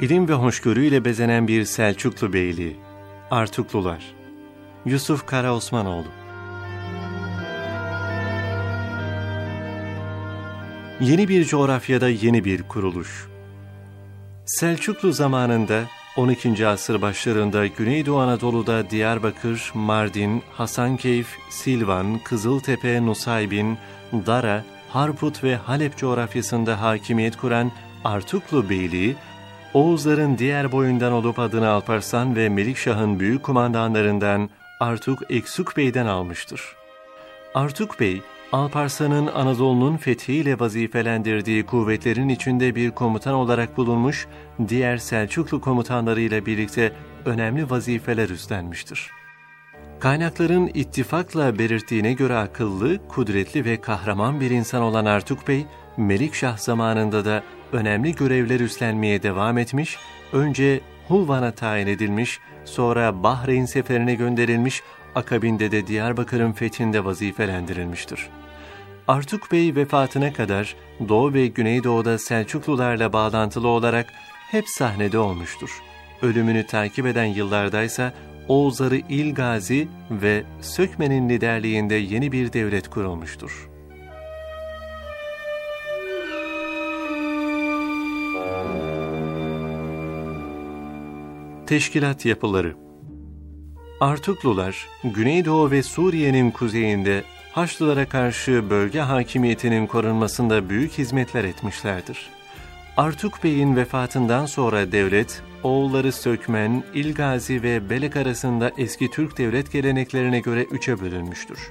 ilim ve hoşgörüyle bezenen bir Selçuklu Beyliği, Artuklular, Yusuf Kara Osmanoğlu. Yeni bir coğrafyada yeni bir kuruluş. Selçuklu zamanında 12. asır başlarında Güneydoğu Anadolu'da Diyarbakır, Mardin, Hasankeyf, Silvan, Kızıltepe, Nusaybin, Dara, Harput ve Halep coğrafyasında hakimiyet kuran Artuklu Beyliği, Oğuzların diğer boyundan olup adını Alparslan ve Melikşah'ın büyük kumandanlarından Artuk Eksuk Bey'den almıştır. Artuk Bey, Alparslan'ın Anadolu'nun fethiyle vazifelendirdiği kuvvetlerin içinde bir komutan olarak bulunmuş, diğer Selçuklu komutanlarıyla birlikte önemli vazifeler üstlenmiştir. Kaynakların ittifakla belirttiğine göre akıllı, kudretli ve kahraman bir insan olan Artuk Bey, Melikşah zamanında da önemli görevler üstlenmeye devam etmiş, önce Hulvan'a tayin edilmiş, sonra Bahreyn seferine gönderilmiş, akabinde de Diyarbakır'ın fethinde vazifelendirilmiştir. Artuk Bey vefatına kadar Doğu ve Güneydoğu'da Selçuklularla bağlantılı olarak hep sahnede olmuştur. Ölümünü takip eden yıllardaysa Oğuzları İlgazi ve Sökmen'in liderliğinde yeni bir devlet kurulmuştur. Teşkilat yapıları Artuklular, Güneydoğu ve Suriye'nin kuzeyinde Haçlılara karşı bölge hakimiyetinin korunmasında büyük hizmetler etmişlerdir. Artuk Bey'in vefatından sonra devlet, oğulları Sökmen, İlgazi ve Belek arasında eski Türk devlet geleneklerine göre üçe bölünmüştür.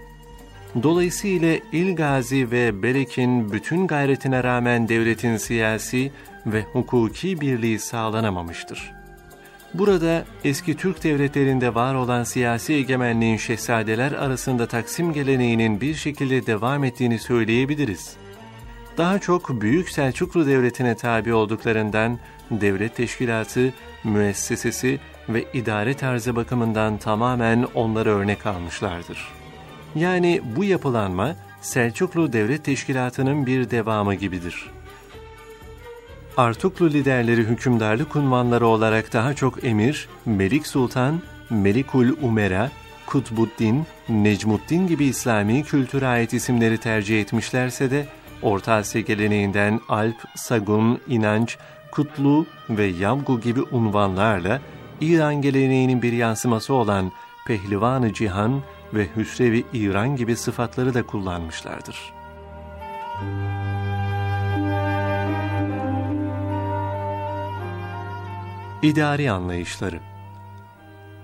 Dolayısıyla İlgazi ve Belek'in bütün gayretine rağmen devletin siyasi ve hukuki birliği sağlanamamıştır. Burada eski Türk devletlerinde var olan siyasi egemenliğin şehzadeler arasında taksim geleneğinin bir şekilde devam ettiğini söyleyebiliriz. Daha çok Büyük Selçuklu Devleti'ne tabi olduklarından devlet teşkilatı, müessesesi ve idare tarzı bakımından tamamen onlara örnek almışlardır. Yani bu yapılanma Selçuklu Devlet Teşkilatı'nın bir devamı gibidir. Artuklu liderleri hükümdarlık unvanları olarak daha çok emir, Melik Sultan, Melikul Umera, Kutbuddin, Necmuddin gibi İslami kültüre ait isimleri tercih etmişlerse de Orta Asya geleneğinden Alp, Sagun, İnanç, Kutlu ve Yamgu gibi unvanlarla İran geleneğinin bir yansıması olan Pehlivan-ı Cihan ve Hüsrevi İran gibi sıfatları da kullanmışlardır. İdari anlayışları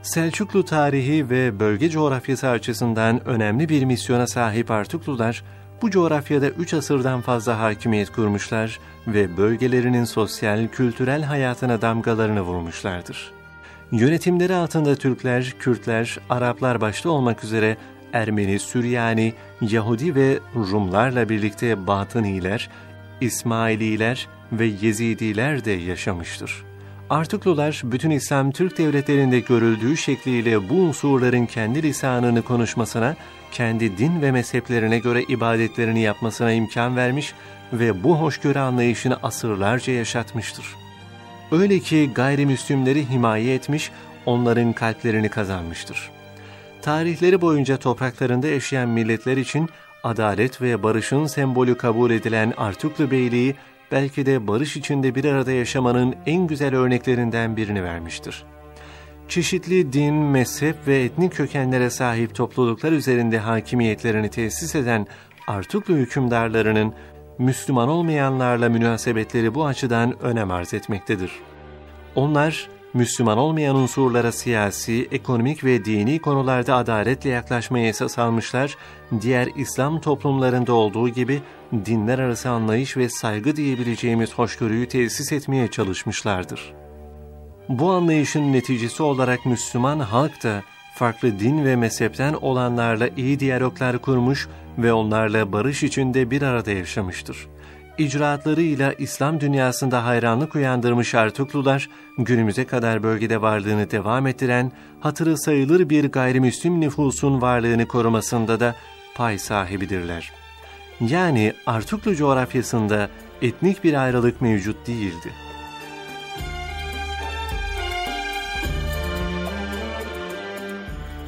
Selçuklu tarihi ve bölge coğrafyası açısından önemli bir misyona sahip Artuklular, bu coğrafyada üç asırdan fazla hakimiyet kurmuşlar ve bölgelerinin sosyal, kültürel hayatına damgalarını vurmuşlardır. Yönetimleri altında Türkler, Kürtler, Araplar başta olmak üzere Ermeni, Süryani, Yahudi ve Rumlarla birlikte Batıniler, İsmaililer ve Yezidiler de yaşamıştır. Artuklular bütün İslam Türk devletlerinde görüldüğü şekliyle bu unsurların kendi lisanını konuşmasına, kendi din ve mezheplerine göre ibadetlerini yapmasına imkan vermiş ve bu hoşgörü anlayışını asırlarca yaşatmıştır. Öyle ki gayrimüslimleri himaye etmiş, onların kalplerini kazanmıştır. Tarihleri boyunca topraklarında yaşayan milletler için adalet ve barışın sembolü kabul edilen Artuklu Beyliği belki de barış içinde bir arada yaşamanın en güzel örneklerinden birini vermiştir. Çeşitli din, mezhep ve etnik kökenlere sahip topluluklar üzerinde hakimiyetlerini tesis eden Artuklu hükümdarlarının Müslüman olmayanlarla münasebetleri bu açıdan önem arz etmektedir. Onlar, Müslüman olmayan unsurlara siyasi, ekonomik ve dini konularda adaletle yaklaşmayı esas almışlar, diğer İslam toplumlarında olduğu gibi dinler arası anlayış ve saygı diyebileceğimiz hoşgörüyü tesis etmeye çalışmışlardır. Bu anlayışın neticesi olarak Müslüman halk da farklı din ve mezhepten olanlarla iyi diyaloglar kurmuş ve onlarla barış içinde bir arada yaşamıştır icraatlarıyla İslam dünyasında hayranlık uyandırmış Artuklular, günümüze kadar bölgede varlığını devam ettiren, hatırı sayılır bir gayrimüslim nüfusun varlığını korumasında da pay sahibidirler. Yani Artuklu coğrafyasında etnik bir ayrılık mevcut değildi.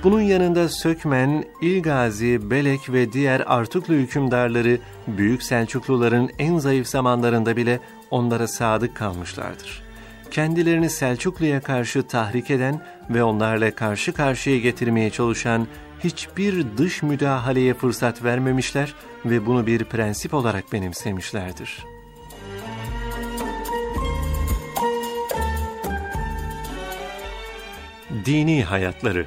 Bunun yanında Sökmen, İlgazi, Belek ve diğer Artuklu hükümdarları Büyük Selçukluların en zayıf zamanlarında bile onlara sadık kalmışlardır. Kendilerini Selçuklu'ya karşı tahrik eden ve onlarla karşı karşıya getirmeye çalışan hiçbir dış müdahaleye fırsat vermemişler ve bunu bir prensip olarak benimsemişlerdir. Dini hayatları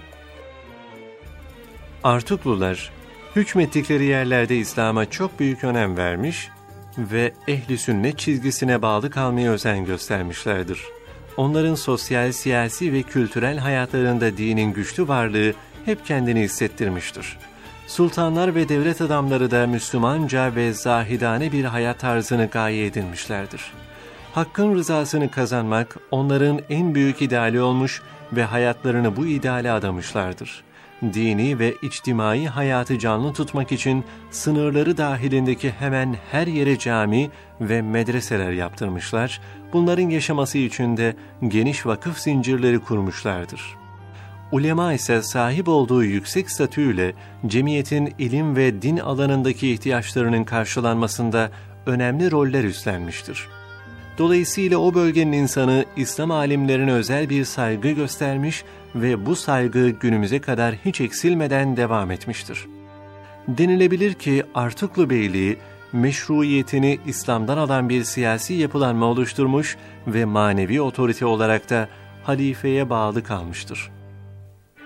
Artuklular, hükmettikleri yerlerde İslam'a çok büyük önem vermiş ve ehli sünnet çizgisine bağlı kalmaya özen göstermişlerdir. Onların sosyal, siyasi ve kültürel hayatlarında dinin güçlü varlığı hep kendini hissettirmiştir. Sultanlar ve devlet adamları da Müslümanca ve zahidane bir hayat tarzını gaye edinmişlerdir. Hakkın rızasını kazanmak onların en büyük ideali olmuş ve hayatlarını bu ideale adamışlardır. Dini ve içtimai hayatı canlı tutmak için sınırları dahilindeki hemen her yere cami ve medreseler yaptırmışlar, bunların yaşaması için de geniş vakıf zincirleri kurmuşlardır. Ulema ise sahip olduğu yüksek statüyle cemiyetin ilim ve din alanındaki ihtiyaçlarının karşılanmasında önemli roller üstlenmiştir. Dolayısıyla o bölgenin insanı İslam alimlerine özel bir saygı göstermiş ve bu saygı günümüze kadar hiç eksilmeden devam etmiştir. Denilebilir ki Artuklu Beyliği, meşruiyetini İslam'dan alan bir siyasi yapılanma oluşturmuş ve manevi otorite olarak da halifeye bağlı kalmıştır.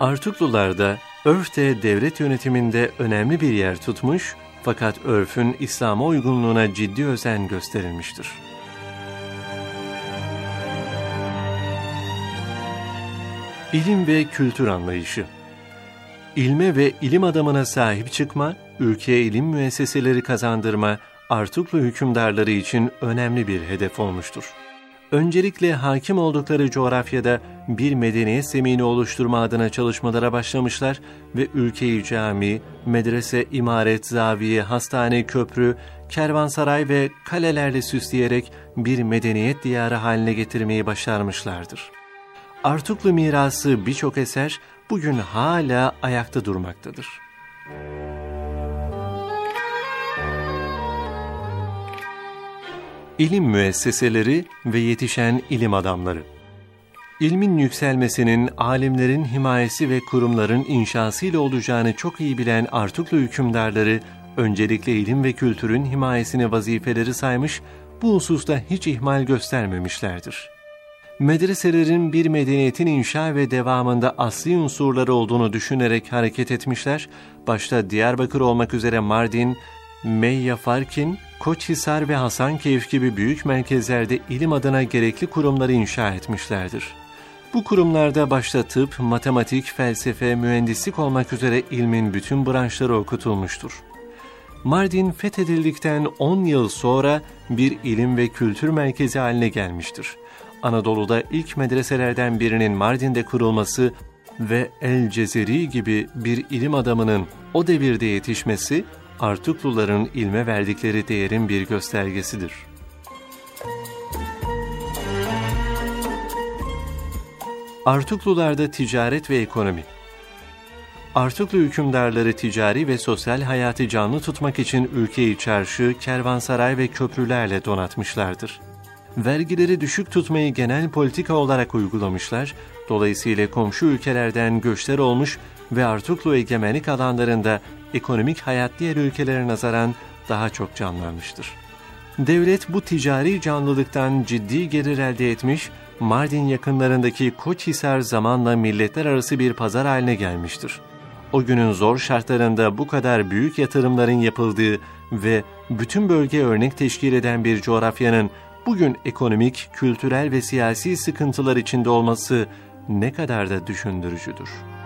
Artuklularda örf de devlet yönetiminde önemli bir yer tutmuş fakat örfün İslam'a uygunluğuna ciddi özen gösterilmiştir. İlim ve kültür anlayışı İlme ve ilim adamına sahip çıkma, ülkeye ilim müesseseleri kazandırma, Artuklu hükümdarları için önemli bir hedef olmuştur öncelikle hakim oldukları coğrafyada bir medeniyet zemini oluşturma adına çalışmalara başlamışlar ve ülkeyi cami, medrese, imaret, zaviye, hastane, köprü, kervansaray ve kalelerle süsleyerek bir medeniyet diyarı haline getirmeyi başarmışlardır. Artuklu mirası birçok eser bugün hala ayakta durmaktadır. İlim müesseseleri ve yetişen ilim adamları. İlmin yükselmesinin alimlerin himayesi ve kurumların inşasıyla olacağını çok iyi bilen Artuklu hükümdarları öncelikle ilim ve kültürün himayesini vazifeleri saymış, bu hususta hiç ihmal göstermemişlerdir. Medreselerin bir medeniyetin inşa ve devamında asli unsurları olduğunu düşünerek hareket etmişler, başta Diyarbakır olmak üzere Mardin, Meyya Farkin, Koçhisar ve Hasankeyf gibi büyük merkezlerde ilim adına gerekli kurumları inşa etmişlerdir. Bu kurumlarda başta tıp, matematik, felsefe, mühendislik olmak üzere ilmin bütün branşları okutulmuştur. Mardin fethedildikten 10 yıl sonra bir ilim ve kültür merkezi haline gelmiştir. Anadolu'da ilk medreselerden birinin Mardin'de kurulması ve El Cezeri gibi bir ilim adamının o devirde yetişmesi Artukluların ilme verdikleri değerin bir göstergesidir. Artuklularda ticaret ve ekonomi Artuklu hükümdarları ticari ve sosyal hayatı canlı tutmak için ülkeyi çarşı, kervansaray ve köprülerle donatmışlardır. Vergileri düşük tutmayı genel politika olarak uygulamışlar, dolayısıyla komşu ülkelerden göçler olmuş ve Artuklu egemenlik alanlarında ekonomik hayat diğer ülkelere nazaran daha çok canlanmıştır. Devlet bu ticari canlılıktan ciddi gelir elde etmiş, Mardin yakınlarındaki Koçhisar zamanla milletler arası bir pazar haline gelmiştir. O günün zor şartlarında bu kadar büyük yatırımların yapıldığı ve bütün bölge örnek teşkil eden bir coğrafyanın bugün ekonomik, kültürel ve siyasi sıkıntılar içinde olması ne kadar da düşündürücüdür.''